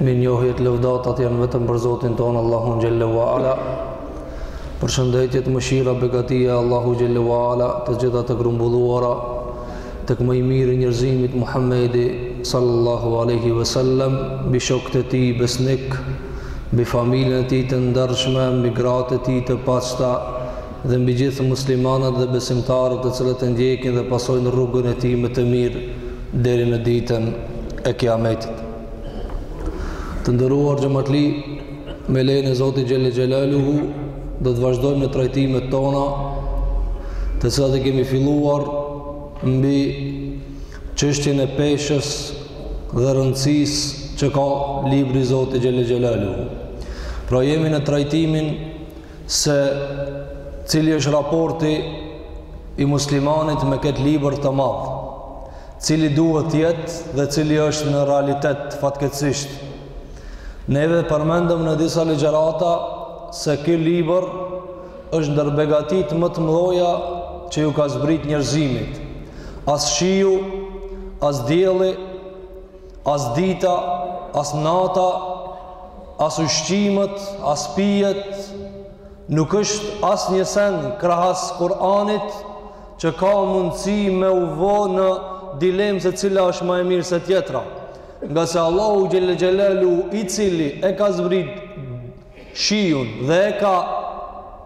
Mirënjohjet, lavdatat janë vetëm për Zotin tonë Allahun Xhel-le ue Ala. Përshëndetjet, mëshira, begatia e Allahut Xhel-le ue Ala Të gjitha të grumbulluara tek më i miri i njerëzimit Muhammedi Sallallahu aleyhi ve sellem mbi shokët e tij besnikë, mbi familjen e tij të ndershme, mbi gratë e tij të pastra dhe mbi gjithë muslimanët dhe besimtarët të cilët e ndjekin dhe pasojnë rrugën e tij më të mirë deri në ditën e Kiametit. Të nderuar xhamatli, me lejen e Zotit Xhel-le Xhelaluhu, do të vazhdojmë në trajtimet tona, të cilat e kemi filluar mbi çështjen e peshës dhe rëndësisë që ka libri i Zotit Xhel-le Xhelaluhu. Pra jemi në trajtimin se cili është raporti i muslimanit me këtë libër të madh, cili duhet të jetë dhe cili është në realitet fatkeqësisht. Neve përmendëm në disa ligjërata se ky libër është ndër begatitë më të mëdha që iu ka zbrit njerëzimit. As shiu, as dielli As dita, as nata, as ushqimet, as pijet, nuk është asnjë sen krahas Kur'anit që ka mundësi me u vo në dilemë se cila është ma e mirë se tjetra. Ngase Allahu Xhel-le Xhelaluhu i cili e ka zbrit shiun dhe e ka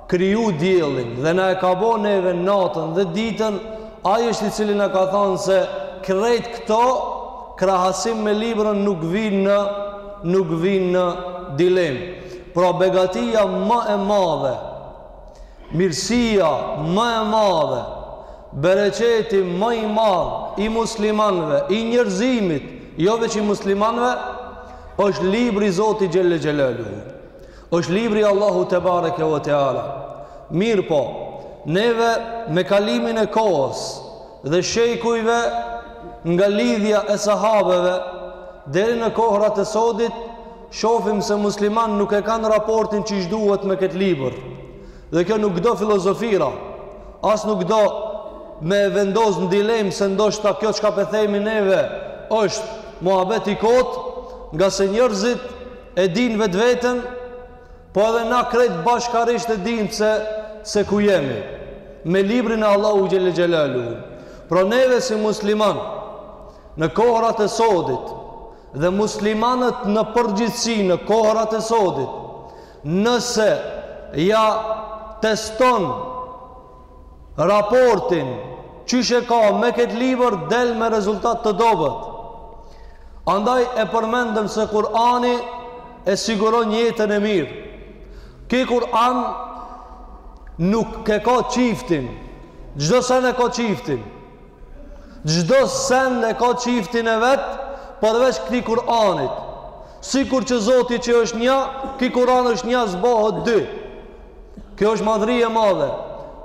kriju diellin dhe na e ka bo neve natën dhe ditën, ai është i cili na ka thënë se krejt këto krahasim me librin nuk vijnë në nuk vijnë në dilemë. Pra begatia më e madhe Mirësia më e madhe, bereqeti më i madh i muslimanëve, i njerëzimit, jo veç i muslimanëve, është libri i Zotit Xhel-le Xhelaluhu. Është libri i Allahut Tebareke ve Teala. Mirëpo, neve me kalimin e kohës dhe shekujve nga lidhja e sahabeve deri në kohërat e sodit Shohim se muslimanët nuk e kanë raportin që duhet me këtë libër. Dhe kjo nuk do filozofira, as nuk do me e vendos në dilemë se ndoshta kjo çka po themi neve është muhabet i kotë, ngase njerëzit e dinë vetveten, po edhe na krejt bashkarisht e dimë se, se ku jemi, me librin e Allahut Xhel-le Xhelaluhu. Pra neve si muslimanë, në kohërat e sodit, dhe muslimanët në përgjithësi në kohërat e sodit nëse ia teston raportin qysh e ka me këtë libër del me rezultat të dobët andaj e përmendëm se Kurani e siguron jetën e mirë ky Kur'an nuk e ka çiftin çdo send e ka çiftin Çdo send e ka çiftin e vet, përveç këtij Kur'anit. Sikur që Zoti që është një, ky Kur'an është një s'bohet dy. Kjo është madhri e madhe.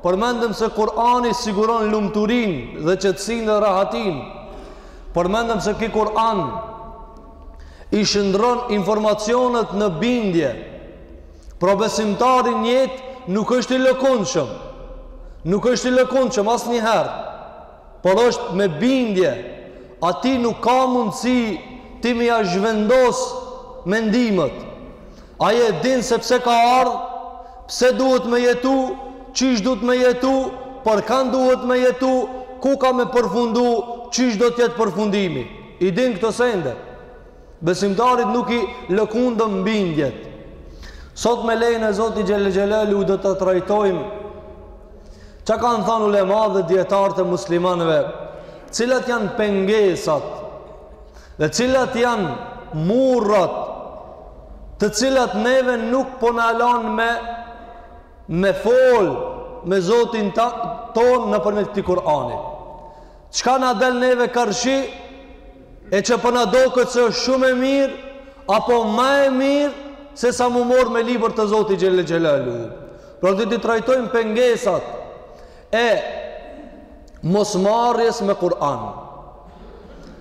Përmendëm se Kur'ani siguron lumturinë dhe qetësinë dhe rahatinë. Përmendëm se ky Kur'an i shndërron informacionet në bindje. Pra besimtari n'jetë nuk është i lëkundshëm. Nuk është i lëkundshëm asnjëherë. Por është me bindje. Atij nuk ka mundësi ti me ia zhvendos mendimet. Ai e din se pse ka ardhë, pse duhet me jetu, qysh duhet me jetu, për kan duhet me jetu, ku ka me përfundu, qysh do tjetë përfundimi. I din këtë sende. Besimtarit nuk i lëkunden bindjet. Sot me lejen e Zotit Xhele Xhelaluhu do të trajtojmë çka kanë thanë ulema dhe dijetarët e muslimanëve, cilat janë pengesat dhe cilat janë murat të cilat neve nuk po na lanë me me fol me Zotin ta, tonë nëpërmjet këtij Kur'ani. Çka na del neve karshi E që po na doket se është shumë e mirë, apo ma e mirë, sesa m'u marrë me libër të Zotit Xhele Xhelaluhu. Pra do t'i trajtojmë pengesat e mosmarrjes me Kur'an.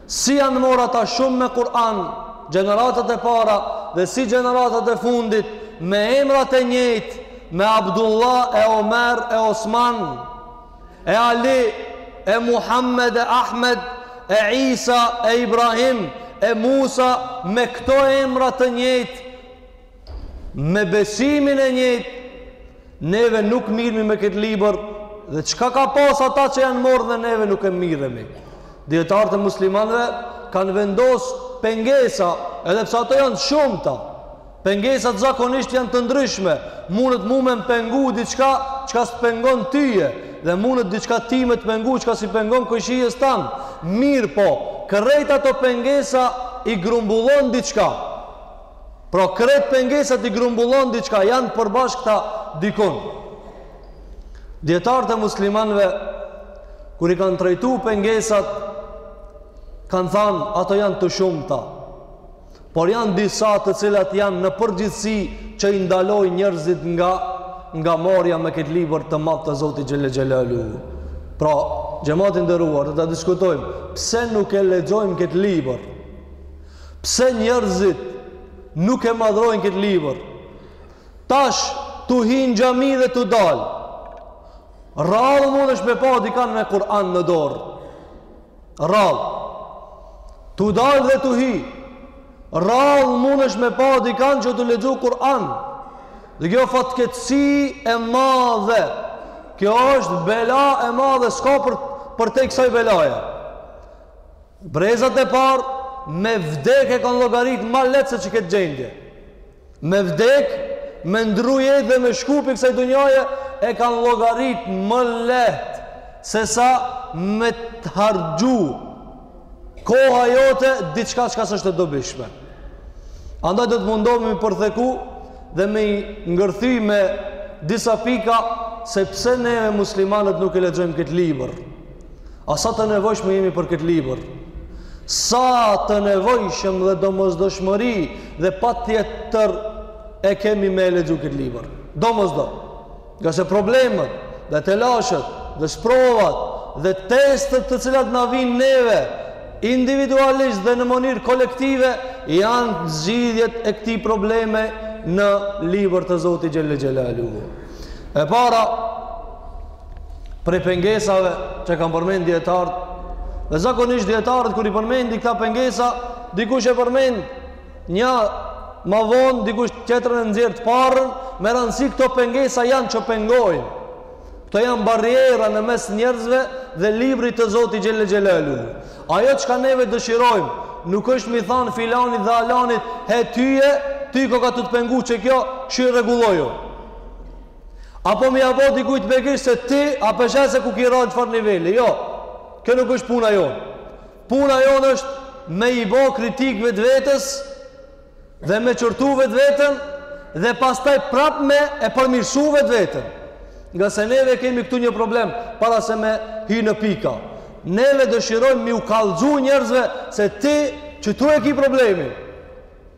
Si janë marrë ata shumë me Kur'an, gjeneratat e para dhe si gjeneratat e fundit, me emrat e njëjtë, me Abdullah e Omer e Osman, e Ali, e Muhammed, e Ahmed, e Isa, e Ibrahim, e Musa, me këto emra të njëjtë, me besimin e njëjtë, neve nuk mirremi me këtë libër, dhe çka ka pas ata që janë marrë dhe neve nuk mirremi. Dijetarët e muslimanëve kanë vendosë pengesa, edhe pse ato janë t'shumta, Pengesat zakonisht janë të ndryshme, mundet mu me më pengu diçka çka s'të pengon tyje, dhe mundet diçka ti me të pengu çka s'i pengon kojshisë tanë. Mirëpo, krejt ato pengesa i grumbullon diçka. Pra krejt pengesat i grumbullon diçka, janë përbashkëta dikun. Dijetarët e muslimanve, kur i kanë trajtu pengesat, kanë thanë, ato janë të shumta. Por janë disa të cilat janë në përgjithësi që i ndalojnë njerëzit nga nga marrja me këtë libër të madh të Zotit Xhele Xhelaluhu. Pra, xhamati i nderuar, do ta diskutojmë pse nuk e lexojmë këtë libër. Pse njerëzit nuk e madhrojnë këtë libër? Tash tu hi n'xhami dhe tu dal. Rrallë mundesh me pa dikan me Kur'an në dorë. Rallë. Tu dalë dhe tu hi. Rallë mundesh me pa dikan që tu lexu Kur'an. Dhe kjo fatkeqësi e madhe. Kjo është bela e madhe. S'ka për, përtej kësaj belaje. Brezat e parë me vdek e kanë llogarit ma lehtë se që këtë gjendje. Me vdek, me ndru jetë dhe me shku pi kësaj dunjaje, e kanë llogarit më lehtë se sa me të harxhu koha jote diçka çka s'është e dobishme. Andaj do të mundohmi me i përtheku dhe me i ngërthy me disa pika se pse neve muslimanët nuk e lexojmë këtë libër. A sa të nevojshëm jemi për këtë libër! Sa të nevojshëm dhe domosdoshmëri dhe patjetër e kemi me e lexu këtë libër! Domosdo, ngase problemet dhe telashet dhe sprovat dhe testet të cilat na vijnë neve individualisht dhe në mënyrë kolektive janë zgjidhjet e këtyre problemeve në libër të Zotit Xhele Xhelaluhu. E para, Prej pengesave që kanë përmend dijetarët, dhe zakonisht dijetarët kur i përmendin këta pengesa, dikush e përmend nja ma vonë, dikush tjetrën e nxjerr të parën, me rëndësi këto pengesa janë që pengojnë. Këto janë barriera në mes njerëzve dhe librit të Zotit Xhele Xhelaluhu. Ajo çka neve dëshirojmë, nuk është me i thanë filanit dhe alanit, he tyje, ty koka tu të pengu qikjo, shko rregulloju. Apo me ja bo dikujt me gisht se ti a pe she se ku ki ra n'çfarë niveli. Jo, kjo nuk është puna jonë. Puna jonë është me i bo kritikë vetvetes dhe me qortu vetveten dhe pastaj prap me e përmirësu vetveten. Ngase neve kemi këtu një problem para se me hi në pika. Neve dëshirojmë me ju kallxu njerëzve se ti qitu e ki problemin.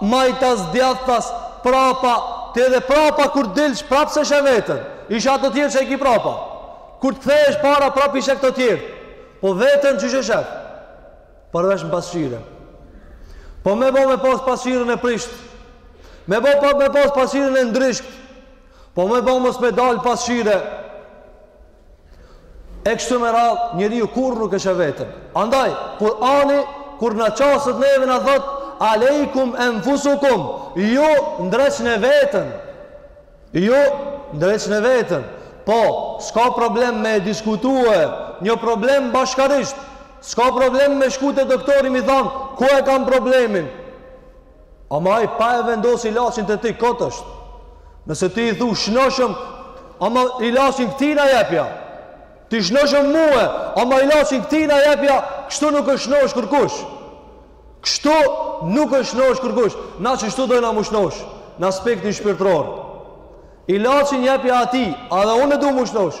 majtas djathtas prapa ti edhe prapa kur dilsh prap s'e sheh veten i sheh ato tjerë që e ki prapa kur të kthehesh para prap i sheh këto tjerë po veten qysh e shef përveç në pasqyre po me bo me pas pasqyren e prisht me bo pa me pas pasqyren e ndryshk po me bo mos me dal pasqyre E kështu me radhë, njeriu kurr nuk e sheh veten. Andaj, Kurani, kur na qaset neve na thot, Alejkum enfusekum, ju ndreqne veten. Ju ndreqne veten. Po, s'ka problem me diskutue, një problem bashkarisht. S'ka problem me shku te doktori m'i thanë, ku e kam problemin? Ama ai pa e vendos ilaçin te ti kot është. Nëse ti i thu shnoshëm, ama ilaçin këtij na jepja. Ti shnoshëm mue, ama ilaçin këtij na jepja, kështu nuk është shnosh kërkush. Kështu nuk është shnosh kërkush. Na qeshtu dojna m'u shnosh, në aspektin shpirtëror. Ilaçin jepja atij, edhe unë e du m'u shnosh.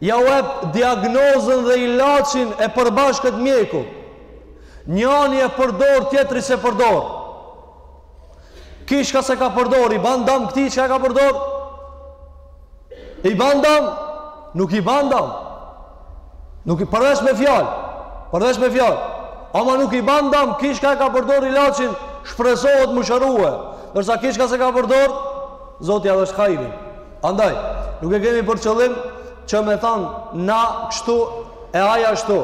Jau ep diagnozën dhe ilaçin e përbashkët mjeku. Njani e përdor, tjetri s'e përdor. Ky çka s'e ka përdor, i ban dam këtij që e ka përdor? I ban dam? Nuk i ban dam. Nuk i përveç me fjalë. Përveç me fjalë. Ama nuk i ban dam, ky çka e ka përdor ilaçin, shpresohet m'u shërue. Ndërsa ky çka s'e ka përdor, Zoti ja dhashtë hajrin. Andaj, nuk e kemi për qëllim që me thanë na kështu e ai ashtu,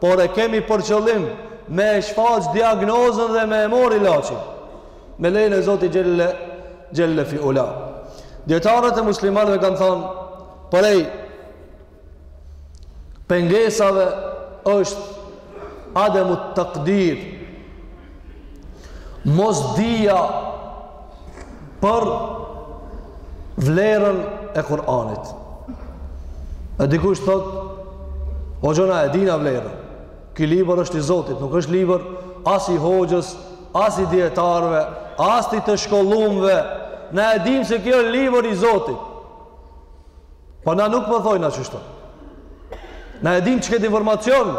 por e kemi për qëllim me e shfaq diagnozën dhe me e morr ilaçin. Me lejen e Zotit xhel-le, xhel-le fi ula. Dijetarët e muslimanëve kanë thanë, prej, pengesave është ademu tekdir mosdija për vlerën e Kur'anit. E dikush thot, hoxho na e dina vlerën, ky libër është i Zotit, nuk është libër as i hoxhës, as i dijetarëve, as i të shkollumve, na e dim se kjo është libër i Zotit. Po na nuk po thojna qeshtu. Na e dimë qekët informacion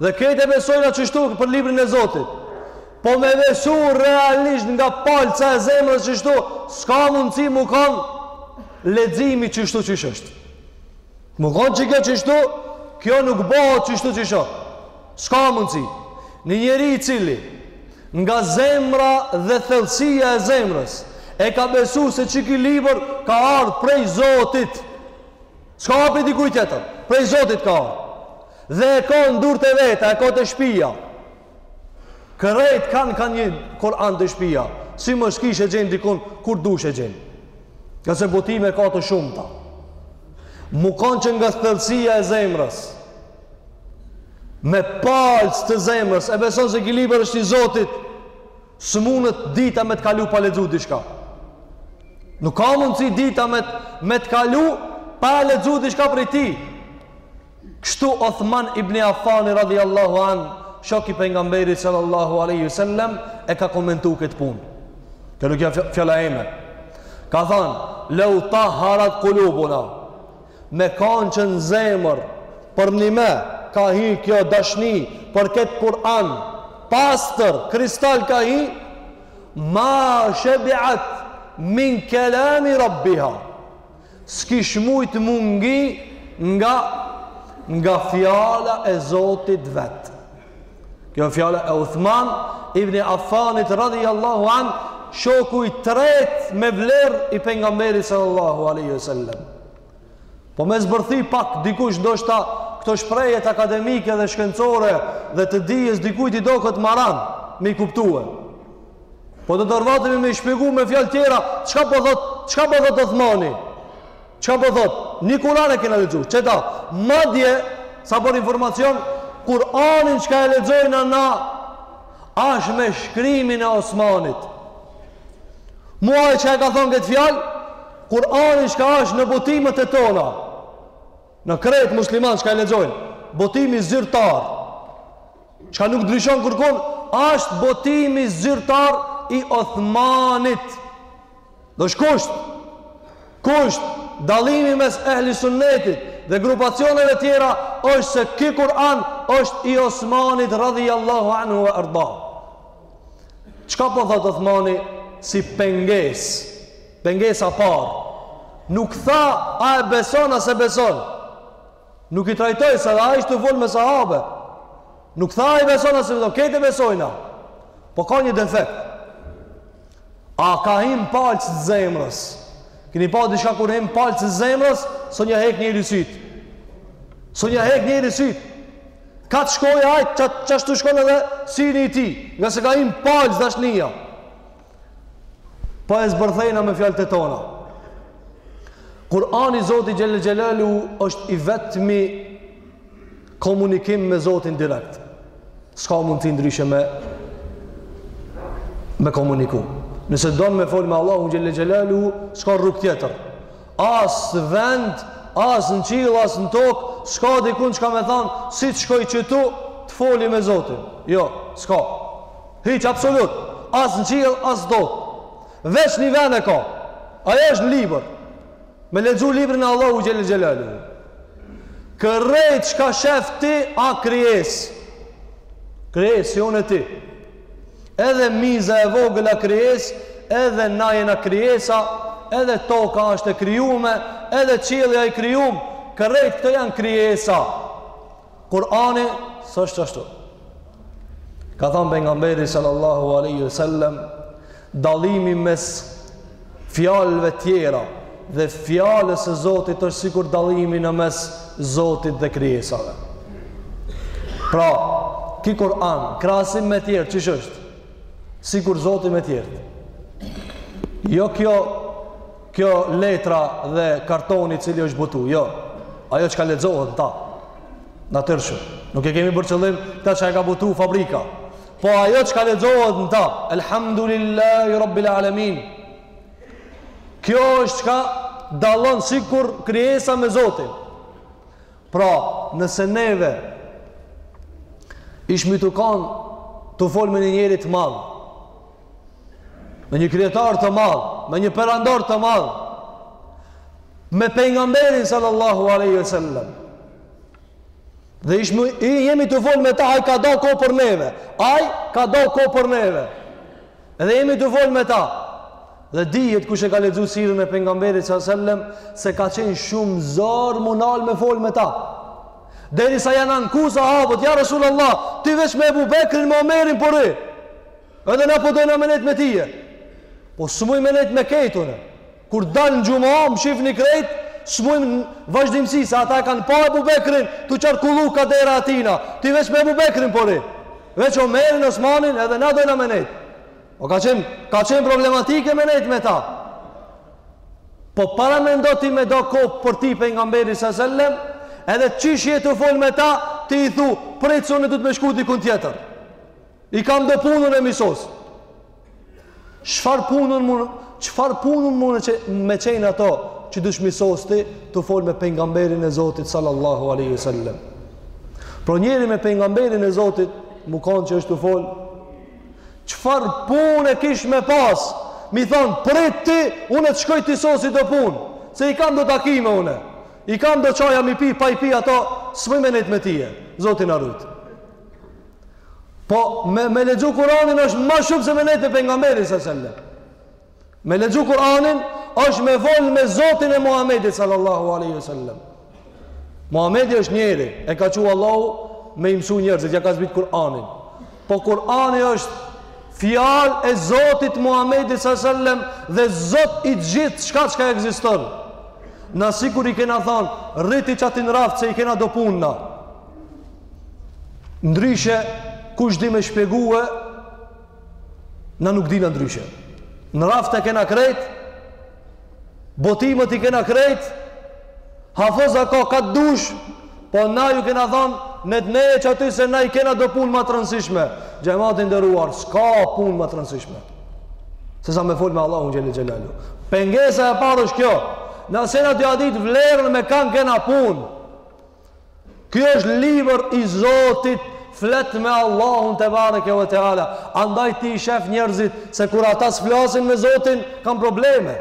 dhe krejt e besojna qeshtu për librin e Zotit. Po me besu realisht nga palca e zemrës qeshtu, s'ka mundësi m'u kon leximi qeshtu qysh është. M'u kon qekjo qeshtu, kjo nuk bëhet qeshtu qysh është. S'ka mundësi. Një njeri i cili nga zemra dhe thellësia e zemrës e ka besu se qiky libër ka ardhë prej Zotit. S'ka prej dikuj tjetër. Prej Zotit ka ardhë. Dhe e ka n'durt e veta, e ka te shpia. Krejt kan ka një Kuran te shpia. Si mos kish e gjen dikun, kur dush e gjen. Se botime ka të shumta. M'u kanë që nga thellësia e zemrës. me palcë të zemrës, e beson se ky libër është i Zotit, s'munet dita me të kalu pa lexu diçka. Nuk ka mundësi dita me, me të kalu pa lexu diçka prej tij. Kështu Othman ibn Afani radijallahu anh, shoki i pejgamberit sallallahu aleyhi wa sallem, e ka komentu këtë punë. Kjo nuk â fjala ime. Ka thanë, leu taharat kulubuna, Me kanë që n'zemër përnime ka hi kjo dashni për ket Kur'an pastër kristal ka hi ma shebi'at min kelami rabbiha s'kish mujt m'u ngi nga nga fjala e Zotit vet Kjo fjala e Uthman ibn Affanit radhiyallahu an, shoku i tretë me vlerë i pejgamberit sallallahu alaihi wasallam. Po me zbërthi pak dikush ndoshta këto shprehjet akademike dhe shkencore dhe të dijes dikujt i doket ma ran me i kuptue. Po do t'orvatemi me i shpjegu me fjalë tjera, çka po thot, çka po thot Uthmani? Çka po thot? Një Kur'an e kena lexu, qeta. Madje sa për informacion, Kur'anin çka e lexojna na ashtë me shkrimin e Osmanit. Mu aj çka e ka thonë këtë fjalë, Kur'anin çka ashtë në botimet e tona. Na krejt musliman çka e lexojnë, botimi zyrtar. Çka nuk ndryshon kurkun, ashtë botimi zyrtar i Osmanit. Dosh kusht, kusht, dallimi mes ehli sunnetit dhe grupacioneve tjera është se ky Kur'an është i Osmanit radhiyallahu anhu wa arda. Çka po thot Osmani si penges? Pengesa parë. Nuk tha a e beson a se beson. Nuk i trajtoi se edhe ai ish tu fol me sahabe. Nuk tha a e besojna, se dihet e besojna. Po ka një defekt. A ka hi n'palc të zemrës. Keni pa diçka kur hin n'palc të zemrës, sun ja hek njeri syt. Sun ja hek njeri syt. Ka të shkojë ai qashtu shkon edhe syni i tij, ngase ka hi n'palc dashnia. Po e zbërthejna me fjalët e tona. Kur'ani i Zotit Xhele Xhelaluhu është i vetmi komunikim me Zotin direkt. S'ka mundësi ndryshe me me komuniku. Nëse don me fol me Allahu Xhele Xhelaluhu, s'ka rrugë tjetër. As vend, as në qiell, as në tokë, s'ka dikun çka me thanë, si të shkoj qetu, të foli me Zotin. Jo, s'ka. Hiç absolut, as në qiell as n'tokë. Veç një vend e ka. Ajo është në libër. Me lexu librin e Allahut xhele xhelaluhu. Krejt çka shef ti a krijesë. Krijesë unë e ti. Edhe miza e vogël a krijesë, edhe na jena krijesa, edhe toka është e krijume, edhe qielli a i krijum. Krejt këto janë krijesa. Kur'ani s'është ashtu. Ka thënë pejgamberi sallallahu alaihi wasallam, dallimi mes fjalëve tjera dhe fjalës së Zotit është sikur dallimi në mes Zotit dhe krijesave. Pra, ki Kur'an, krahasim me tjerët, qysh është? Sikur Zoti me tjerët. Jo kjo kjo letra dhe kartoni cili është botu, jo, ajo çka lexohet në ta, natyrisht, nuk e kemi për qëllim, ta që e ka botu fabrika, po ajo çka lexohet në ta, Elhamdulillahi Rabbil Alemin, kjo është çka dallon sikur krijesa me Zotin, pra nëse neve ishmi tu kanë tu fol me një njeri të madh, me një kryetar të madh, me një perandor të madh, me pejgamberin sallallahu alaihi wasallam. Dhe ish i jemi tu fol me ta, ai ka da kohë për neve. Ai ka da kohë për neve. Dhe jemi tu fol me ta. Dhe dihet kush e ka lexu sirën e pejgamberit sallallahu alaihi wasallam se ka qenë shumë zor me u nal me fol me ta. Derisa janë anku sahabët, ja Rasulullah, ti veç me Ebu Bekrin, me Omerin po rri. Edhe na po dojna me nejt me tije. Po s'muj me nejt me krejt unë. Kur dal në xhuma, më shifni krejt, s'muj në vazhdimësi, se ata e kanë pa Ebu Bekrin tu qarkullu kah dera e tina, ti veç me Ebu Bekrin po rri. Veç Omerin, Osmanin, edhe na dojna me nejt. O ka qenë, ka qenë problematike me nejt me ta. Po paramendo ti me da kohë për ty pejgamberi sallallahu alaihi wasallam, edhe qysh je tu fol me ta, ti i thu, prit se unë duhet me shku dikun tjetër. I kam do punë unë e mi sos. Çfarë punë mun çfarë punë mun me qenë ato që dush mi sos ti tu fol me pejgamberin e Zotit sallallahu alaihi wasallam. Por njeri me pejgamberin e Zotit me kanë që është tu fol çfarë punë e kish me pas mi thanë prit ti unë të shkoj ti sosi do punë se i kam do takime unë i kam do çaja mi pi pa i pi ato s'muj me nejtë me tije Zoti na rujt Po me lexu Kur'anin është ma shumë se me nejt me pejgamberin sallallahu alajhi wasallam. Me lexu Kur'anin është me fol me Zotin e Muhamedit sallallahu alajhi wasallam. Muhamedi është njeri, e ka çu Allahu me i msu njerëzit, ja ka zbrit Kur'anin. Po Kur'ani është fjalë e Zotit të Muhamedit sallallahu alajhi wasallam dhe Zot i gjithë çka çka ekziston. Na sikur i kena thon, rri ti çaty n'raft se i kena do punë na. Ndryshe, kush di me shpjegue, na nuk dina ndryshe. Në rafta e kena krejt, botimet i kena krejt, hafëza ka ka të dush, po na ju kena thonë, me ndejt qaty se na i kena do punë ma të rënsishme. Xhemat i nderuar, s'ka punë ma të rënsishme. Se sa me folë me Allahun Xhele Xhelalu. Pengesa e parë është kjo, na s'jena tu ja dit vlerën me kanë kena punë, Ky është libër i Zotit, flet me Allahun tebareke ve teala. Andaj ti i shef njerëzit se kur ata s'flasin me Zotin, kanë probleme.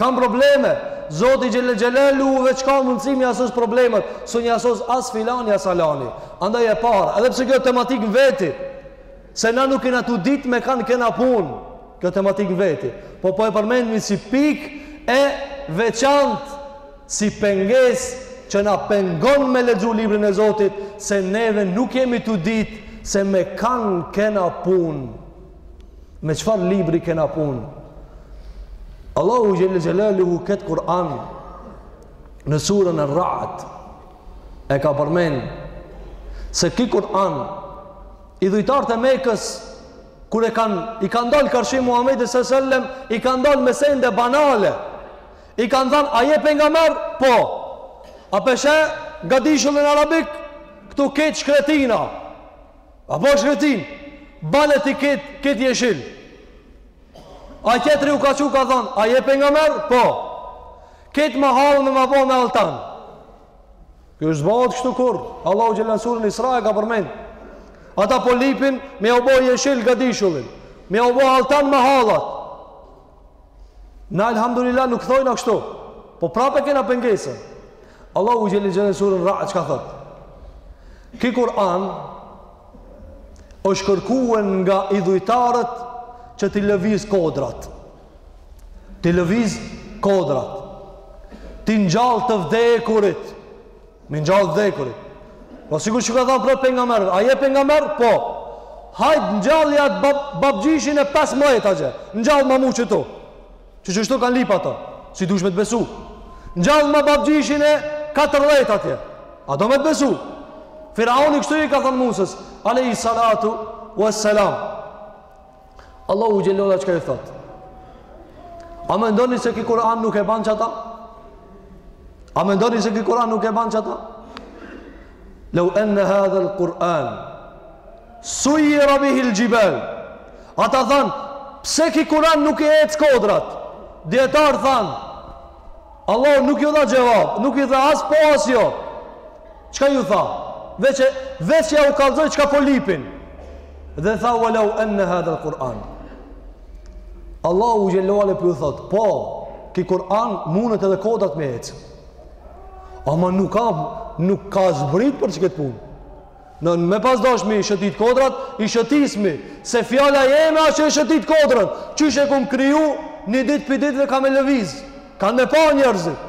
Kanë probleme. Zoti xhel xhelalu veç ka mundësi me na i sos problemet, s'un ja sos as filani as alani. Andaj e para, edhe pse kjo tematik në veti, se na nuk jena tu ditë me kanë kena punë, kjo tematik në veti, po po e përmendmi si pikë e veçantë si pengesë që na pengon me lexu librin e Zotit se neve nuk jemi tu ditë se me kan kena pun me çfar libri kena pun Allahu Xhele Xhelaluhu këtë Kur'an në surën e Rrad e ka përmen se ki Kur'an idhujtarët e Mekës kur e kan i kan dal karshi Muhammedit sësëllem i kan dal me sende banale I kanë thanë, a je pejgamber? Po. A pe sheh gadishullin arabik? Këtu ketë shkretina. A po shkretin? Bane ti ket ket jeshil. A tjetri u ka çu ka thanë, a je pejgamber? Po. Ket mahallë ma bo me alltan. Kjo s'bohet kështu kurrë. Allahu xhele n'suren Isra e ka përmend. Ata po lipin me jau bo jeshil gadishullin. Me jau bo alltan mahallat. Na alhamdulillah nuk thojna kështu, po prape kena pengesën. Allahu xheli xheli n'surën Ra'd, çka thot? Ky Kur'an është kërkuen nga idhujtarët që t'i lëviz kodrat. T'i lëviz kodrat. T'i njallë të vdekurit. Mi ngjall t'vdekurit. Po sikur çi kan thënë prej pejgamberit, a je pejgamber? Po. Hajt ngjalle at bab, babgjishin e 15 atje. Ngjallma mu qitu. Që qështu kanë lyp ato. Si du me të besu. Ngjallma babgjishin e 14 atje. A do me të besu? Firaoni kështu i ka thënë Musës, alejhi salatu ue selam. Allahu xhele uala çka i thot A mendoni se ky Kur'an nuk e ban qata? A mendoni se ky Kur'an nuk e ban qata? Leu enne hadhel Kur'an sujjira bihil xhibal Ata than Pse ky Kur'an nuk i ec kodrat? Dijetarët than Allahu nuk ju dha xhevab Nuk ju dha as po as jo Çka ju tha? Veç e veç jau kallxoj çka po lypin. Dhe tha walau anna hadha alquran. Allahu xhele uala po ju thot, po ky Kur'an mundet edhe kodrat me ec. Ama nuk kam nuk ka zbrit për qet punë. Na me pas dasht mi shëtit kodrat, i shëtisim, se fjala jeme a ajo që i shëtit kodrat, qysh e kum kriju, një dit prej ditve kan me lëviz, kan me pa njerëzit,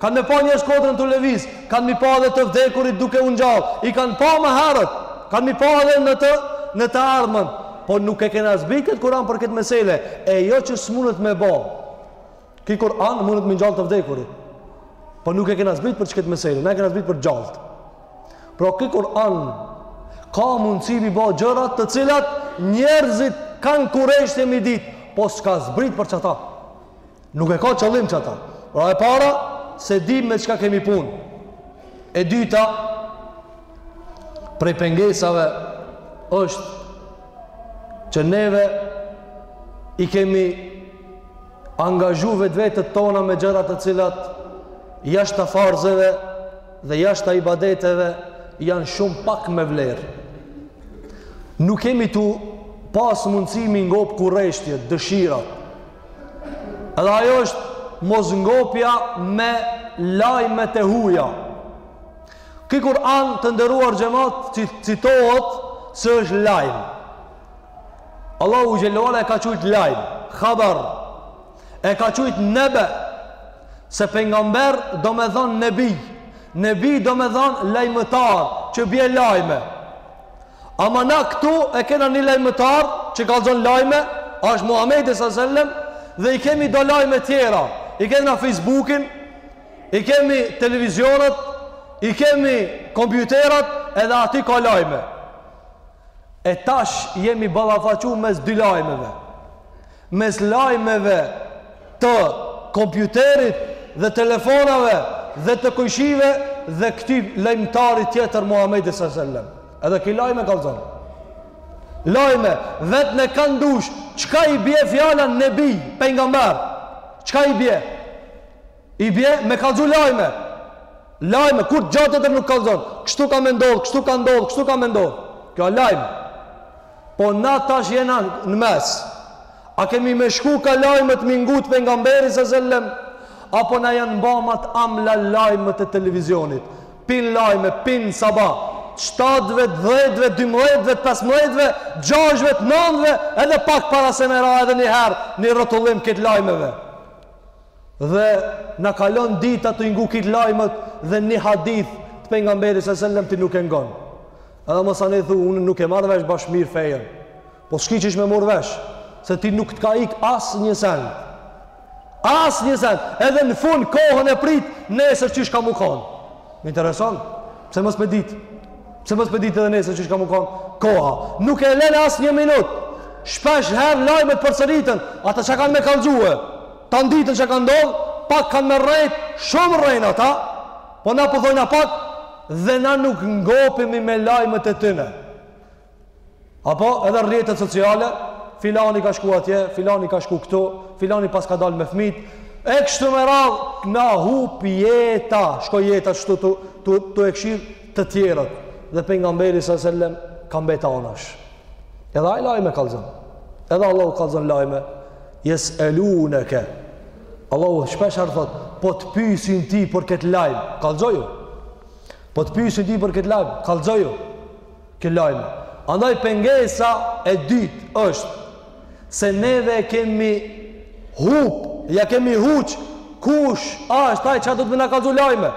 Kanë me pa njerëz kodrën tu lëviz, kanë mi pa edhe të vdekurit duke u ngjall, i kanë pa më herët, kanë mi pa edhe në të në të ardhmen, po nuk e kena zbrit këtë Kur'an për këtë mesele, e jo që s'munët me ba. Ky Kur'an munët mi ngjall të vdekurit, po nuk e kena zbrit për këtë mesele, na e kena zbrit për gjallët. Pra ky Kur'an ka mundësi mi ba gjërat të cilat njerëzit kanë kureshtje mi ditë, po s'ka zbrit për qata. Nuk e ka qëllim qata. Pra e para, s'e dim me çka kemi pun. E dyta, prej pengesave është që neve i kemi angazhu vetvetet tona me gjërat të cilat jashta farzeve dhe jashta ibadeteve janë shumë pak me vlerë. Nuk jemi tu pas mundësi mi ngopë kureshtjet, dëshirat, Edhe ajo është mosngopja me lajme të huja. Ky Kur'an të nderuar xhemat citohet se është lajm. Allahu xhele uala e ka qujt lajm, khabar. E ka qujt nebe se pejgamber domethan nebi. Nebi domethan lajmëtar që bie lajme. Ama na këtu e kena një lajmëtar që kallzon lajme, është Muhamedi s.a.s. dhe i kemi do lajme tjera. I kena Facebookin, i kemi televizionet, i kemi kompjuterat, edhe aty ka lajme. E tash jemi ballafaqu mes dy lajmeve. Mes lajmeve të kompjuterit dhe telefonave dhe të kojshive dhe këtij lajmëtarit tjetër Muhammedi s.a.s. Edhe ky lajme kallzon. Lajme, vetëm ka n'dush, çka i bje fjala nebi, pejgamber, çka i bje? I bje me kallzu lajme. Lajme, kurgja tjetër nuk kallzon. Kështu ka me ndodhë, kështu ka ndodhë, kështu ka me ndodhë. Kjo a lajm. Po na tash jena në mes. A kemi me shku ka lajmet m'i ngu te pejgamberi s.a.s.? Apo na janë ba ma t'amla lajmet e televizionit? Pi n'lajme, pi n'sabah. 7-ve, 10-ve, 12-ve, 15-ve, 6-ve, 9-ve, edhe pak para se me ra edhe një herë një rrotullim krejt lajmeve. Dhe na kalon dita tu i ngu kto lajmet dhe një hadith të pejgamberit sallallahu alajhi wasallam ti nuk e ngon. Edhe masanej thu unë nuk e marr vesh bash mirë fejen. Po qysh qysh me marr vesh se ty nuk të ka ik as një sen. As një sen. Edhe në fund kohën e pret nesër qysh ka me kon. Më intereson. Pse mos me dit? Pse mos me dit edhe nesër qysh ka me kon? Koha nuk e len as një minutë. Shpesh herë lajmet përsëriten, ata çka kanë me kallxue. Tan ditën çka ka ndodh pak kanë me rrejt shumë rrejn ata po na përdhojnë pak dhe na nuk ngopemi me lajmet e tyne apo edhe rrjetet sociale filani ka shku atje filani ka shku këtu filani paska dal me fmijt e kështu me radhë na hup jeta shkon jeta qështu tu, tu, tu e këshir të tjerët dhe pejgamberi s.a.s. ka mbet anash edhe ai lajme kallzon edhe Allahu kallzon lajme Jes'eluneke Allahu shpesh herë thotë po të pysin ty për këtë lajm kallzoju po të pysin ty për këtë lajm kallzoju këtë lajm andaj pengesa e dytë është se neve e kemi hup ia kemi huq kush asht ai që don me na kallzu lajme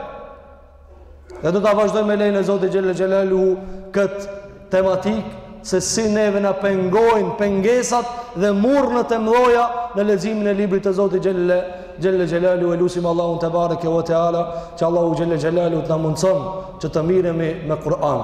Dhe do ta vazhdojmë me lejen e Zotit xhel-le xhelaluhu këtë tematikë se si neve na pengojnë pengesat dhe muret e mdhaja në leximin e librit të Zotit xhel-le xhelaluhu e lusim Allahun tebareke ve teala që Allahu xhel-le xhelaluhu të na mundëson që të miremi me Kur'an